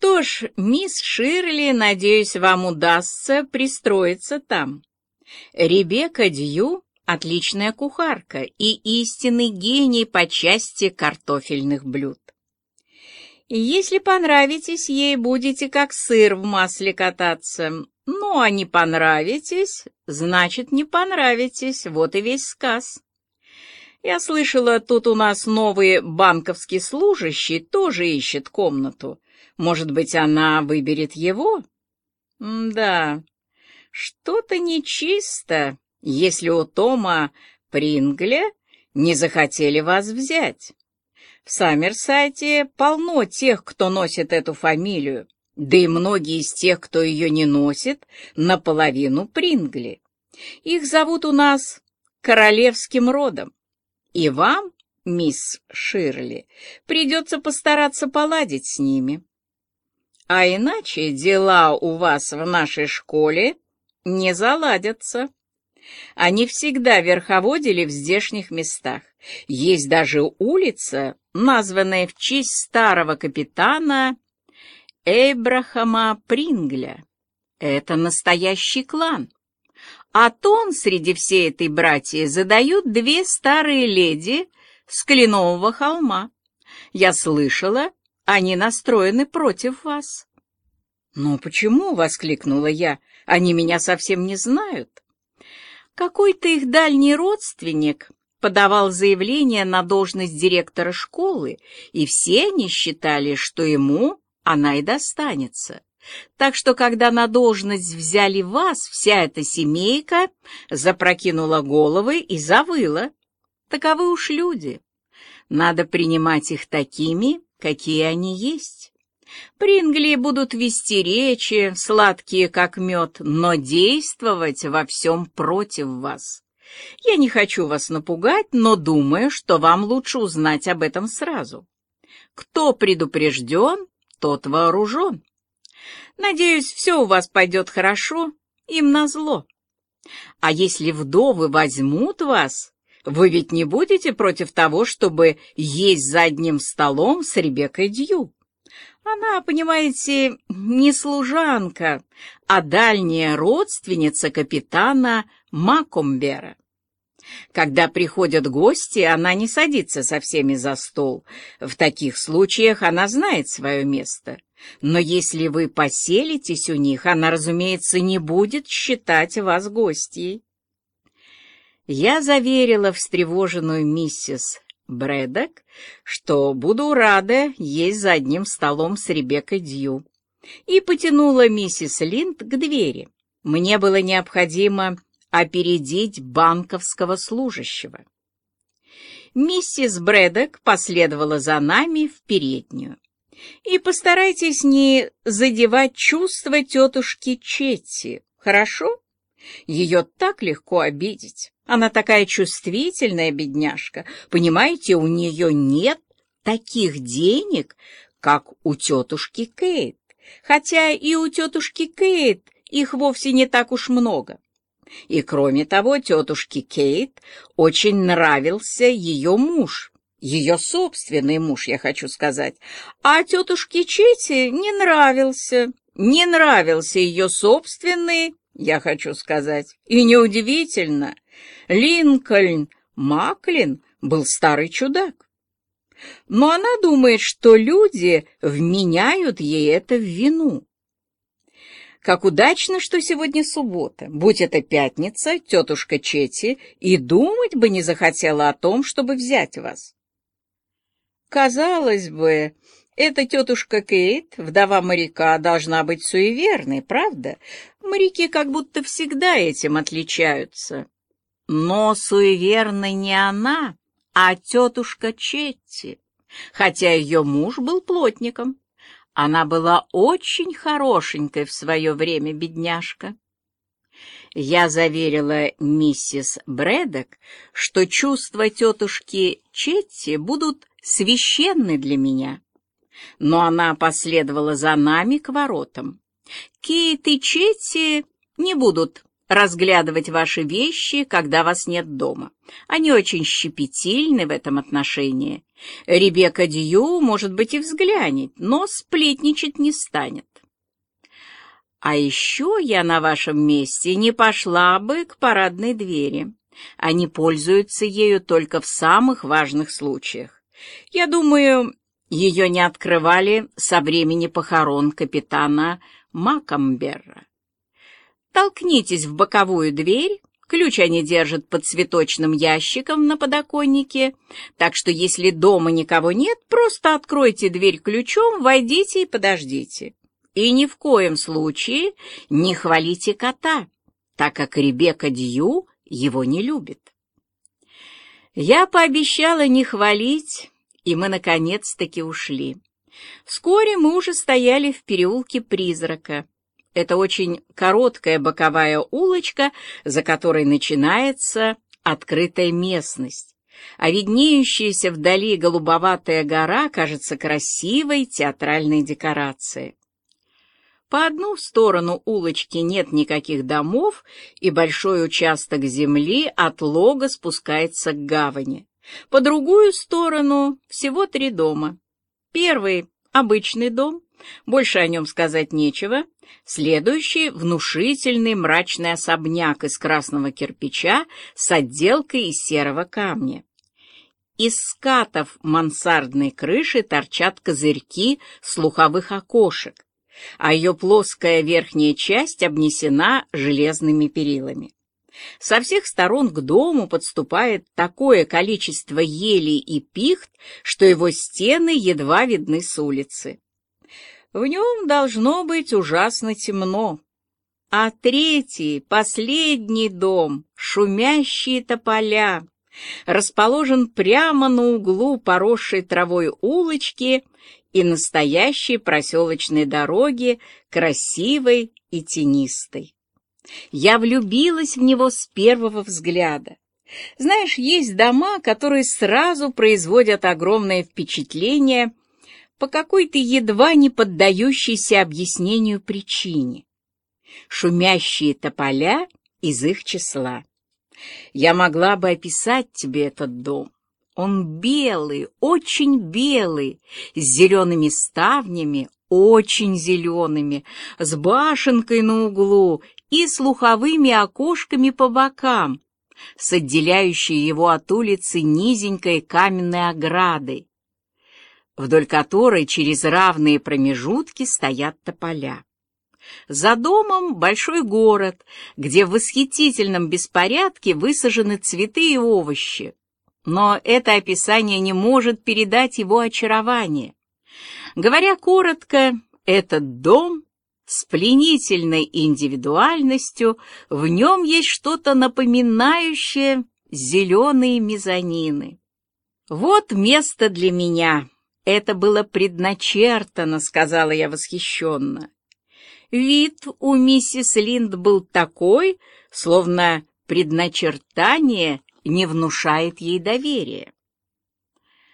Что ж, мисс Ширли, надеюсь, вам удастся пристроиться там. Ребекка Дью — отличная кухарка и истинный гений по части картофельных блюд. Если понравитесь ей, будете как сыр в масле кататься. Ну, а не понравитесь, значит, не понравитесь. Вот и весь сказ. Я слышала, тут у нас новый банковский служащий тоже ищет комнату. Может быть, она выберет его? Да, что-то нечисто, если у Тома Прингля не захотели вас взять. В Саммерсайте полно тех, кто носит эту фамилию, да и многие из тех, кто ее не носит, наполовину Прингли. Их зовут у нас королевским родом. И вам, мисс Ширли, придется постараться поладить с ними. А иначе дела у вас в нашей школе не заладятся. Они всегда верховодили в здешних местах. Есть даже улица, названная в честь старого капитана Эйбрахама Прингля. Это настоящий клан. А тон среди всей этой братьи задают две старые леди с Кленового холма. Я слышала, они настроены против вас. «Но почему?» — воскликнула я. «Они меня совсем не знают». Какой-то их дальний родственник подавал заявление на должность директора школы, и все они считали, что ему она и достанется. Так что, когда на должность взяли вас, вся эта семейка запрокинула головы и завыла. Таковы уж люди. Надо принимать их такими, какие они есть. Прингли будут вести речи, сладкие как мед, но действовать во всем против вас. Я не хочу вас напугать, но думаю, что вам лучше узнать об этом сразу. Кто предупрежден, тот вооружен. Надеюсь, все у вас пойдет хорошо, им назло. А если вдовы возьмут вас, вы ведь не будете против того, чтобы есть за одним столом с Ребеккой Дью? Она, понимаете, не служанка, а дальняя родственница капитана Макомбера. Когда приходят гости, она не садится со всеми за стол. В таких случаях она знает свое место. Но если вы поселитесь у них, она, разумеется, не будет считать вас гостьей. Я заверила встревоженную миссис Брэдок, что буду рада есть за одним столом с Ребеккой Дью, и потянула миссис Линд к двери. Мне было необходимо опередить банковского служащего. Миссис Брэдок последовала за нами в переднюю. И постарайтесь не задевать чувства тетушки Четти, хорошо? Ее так легко обидеть. Она такая чувствительная бедняжка. Понимаете, у нее нет таких денег, как у тетушки Кейт. Хотя и у тетушки Кейт их вовсе не так уж много. И кроме того, тетушке Кейт очень нравился ее муж, ее собственный муж, я хочу сказать, а тетушке Чете не нравился, не нравился ее собственный, я хочу сказать. И неудивительно, Линкольн Маклин был старый чудак. Но она думает, что люди вменяют ей это в вину. Как удачно, что сегодня суббота. Будь это пятница, тетушка Чети и думать бы не захотела о том, чтобы взять вас. Казалось бы, эта тетушка Кейт, вдова моряка, должна быть суеверной, правда? Моряки как будто всегда этим отличаются. Но суеверной не она, а тетушка Четти, хотя ее муж был плотником. Она была очень хорошенькой в свое время, бедняжка. Я заверила миссис Брэдок, что чувства тетушки Четти будут священны для меня. Но она последовала за нами к воротам. Кейт и Четти не будут разглядывать ваши вещи, когда вас нет дома. Они очень щепетильны в этом отношении. Ребекка Дью, может быть, и взглянет, но сплетничать не станет. А еще я на вашем месте не пошла бы к парадной двери. Они пользуются ею только в самых важных случаях. Я думаю, ее не открывали со времени похорон капитана Макамберра. Толкнитесь в боковую дверь, ключ они держат под цветочным ящиком на подоконнике, так что если дома никого нет, просто откройте дверь ключом, войдите и подождите. И ни в коем случае не хвалите кота, так как Ребекка Дью его не любит. Я пообещала не хвалить, и мы наконец-таки ушли. Вскоре мы уже стояли в переулке призрака. Это очень короткая боковая улочка, за которой начинается открытая местность, а виднеющаяся вдали голубоватая гора кажется красивой театральной декорацией. По одну сторону улочки нет никаких домов, и большой участок земли от лога спускается к гавани. По другую сторону всего три дома. Первый — обычный дом, больше о нем сказать нечего. Следующий — внушительный мрачный особняк из красного кирпича с отделкой из серого камня. Из скатов мансардной крыши торчат козырьки слуховых окошек, а ее плоская верхняя часть обнесена железными перилами. Со всех сторон к дому подступает такое количество елей и пихт, что его стены едва видны с улицы. В нем должно быть ужасно темно. А третий, последний дом, шумящие тополя, расположен прямо на углу поросшей травой улочки и настоящей проселочной дороги, красивой и тенистой. Я влюбилась в него с первого взгляда. Знаешь, есть дома, которые сразу производят огромное впечатление по какой-то едва не поддающейся объяснению причине. Шумящие тополя из их числа. Я могла бы описать тебе этот дом. Он белый, очень белый, с зелеными ставнями, очень зелеными, с башенкой на углу и слуховыми окошками по бокам, с отделяющей его от улицы низенькой каменной оградой, вдоль которой через равные промежутки стоят тополя. За домом большой город, где в восхитительном беспорядке высажены цветы и овощи. Но это описание не может передать его очарование. Говоря коротко, этот дом с пленительной индивидуальностью, в нем есть что-то напоминающее зеленые мезонины. Вот место для меня. Это было предначертано, сказала я восхищенно. Вид у миссис Линд был такой, словно предначертание не внушает ей доверия.